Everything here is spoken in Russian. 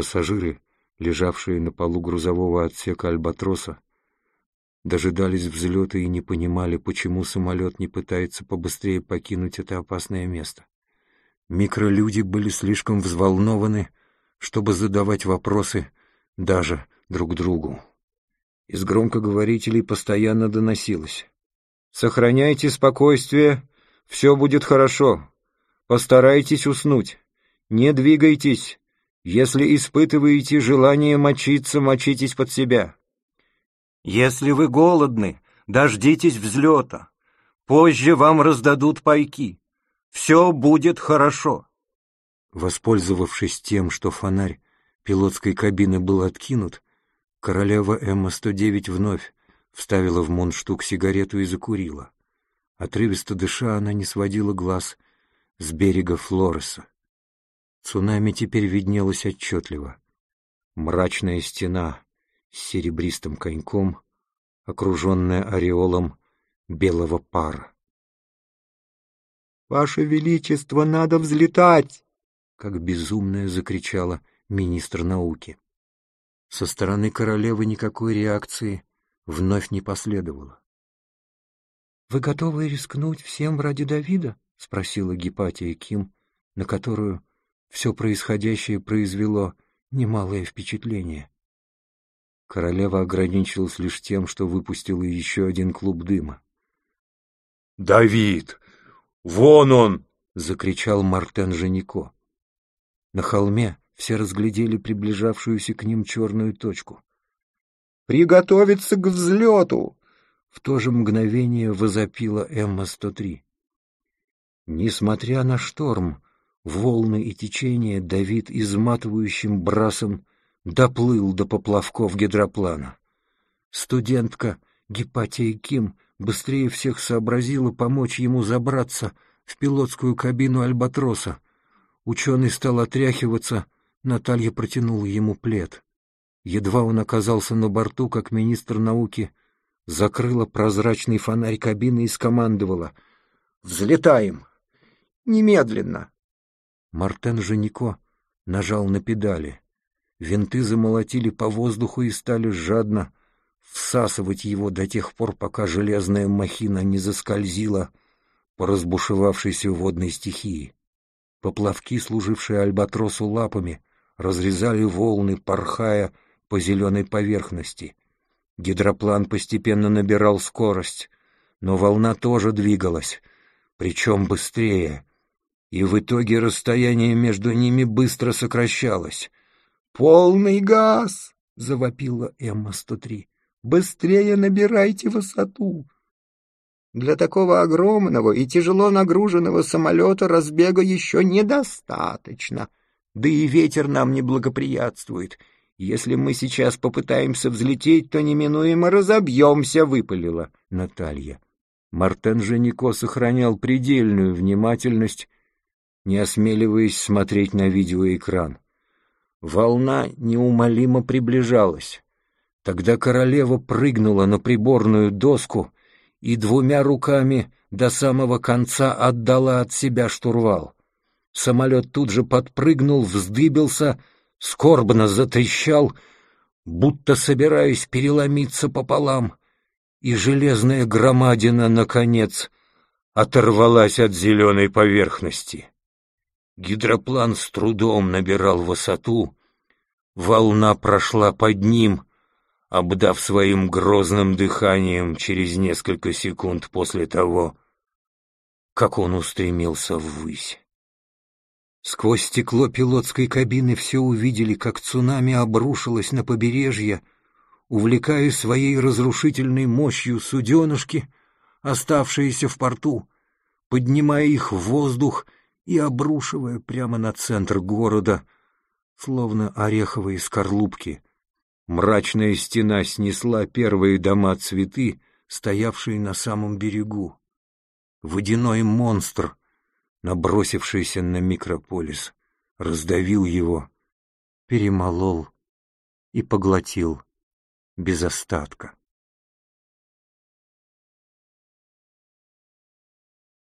Пассажиры, лежавшие на полу грузового отсека «Альбатроса», дожидались взлета и не понимали, почему самолет не пытается побыстрее покинуть это опасное место. Микролюди были слишком взволнованы, чтобы задавать вопросы даже друг другу. Из громкоговорителей постоянно доносилось. «Сохраняйте спокойствие, все будет хорошо. Постарайтесь уснуть. Не двигайтесь. Если испытываете желание мочиться, мочитесь под себя. Если вы голодны, дождитесь взлета. Позже вам раздадут пайки. Все будет хорошо. Воспользовавшись тем, что фонарь пилотской кабины был откинут, королева М-109 вновь вставила в мундштук сигарету и закурила. Отрывисто дыша, она не сводила глаз с берега Флореса. Цунами теперь виднелось отчетливо. Мрачная стена с серебристым коньком, окруженная ореолом белого пара. «Ваше Величество, надо взлетать!» как безумная закричала министр науки. Со стороны королевы никакой реакции вновь не последовало. «Вы готовы рискнуть всем ради Давида?» — спросила Гепатия Ким, на которую все происходящее произвело немалое впечатление. Королева ограничилась лишь тем, что выпустила еще один клуб дыма. «Давид! Вон он!» — закричал Мартен Женико. На холме все разглядели приближавшуюся к ним черную точку. «Приготовиться к взлету!» В то же мгновение возопила Эмма-103. Несмотря на шторм, волны и течения, Давид изматывающим брасом доплыл до поплавков гидроплана. Студентка Гепатия Ким быстрее всех сообразила помочь ему забраться в пилотскую кабину Альбатроса. Ученый стал отряхиваться, Наталья протянула ему плед. Едва он оказался на борту, как министр науки закрыла прозрачный фонарь кабины и скомандовала «Взлетаем! Немедленно!» Мартен Женико нажал на педали. Винты замолотили по воздуху и стали жадно всасывать его до тех пор, пока железная махина не заскользила по разбушевавшейся водной стихии. Поплавки, служившие альбатросу лапами, разрезали волны, порхая по зеленой поверхности. Гидроплан постепенно набирал скорость, но волна тоже двигалась, причем быстрее, и в итоге расстояние между ними быстро сокращалось. «Полный газ!» — завопила Эмма-103. «Быстрее набирайте высоту!» Для такого огромного и тяжело нагруженного самолета разбега еще недостаточно. Да и ветер нам не благоприятствует. Если мы сейчас попытаемся взлететь, то неминуемо разобьемся, — выпалила Наталья. Мартен Женико сохранял предельную внимательность, не осмеливаясь смотреть на видеоэкран. Волна неумолимо приближалась. Тогда королева прыгнула на приборную доску и двумя руками до самого конца отдала от себя штурвал. Самолет тут же подпрыгнул, вздыбился — скорбно затрещал, будто собираясь переломиться пополам, и железная громадина, наконец, оторвалась от зеленой поверхности. Гидроплан с трудом набирал высоту, волна прошла под ним, обдав своим грозным дыханием через несколько секунд после того, как он устремился ввысь. Сквозь стекло пилотской кабины все увидели, как цунами обрушилось на побережье, увлекая своей разрушительной мощью суденышки, оставшиеся в порту, поднимая их в воздух и обрушивая прямо на центр города, словно ореховые скорлупки. Мрачная стена снесла первые дома цветы, стоявшие на самом берегу. Водяной монстр — набросившийся на микрополис, раздавил его, перемолол и поглотил без остатка.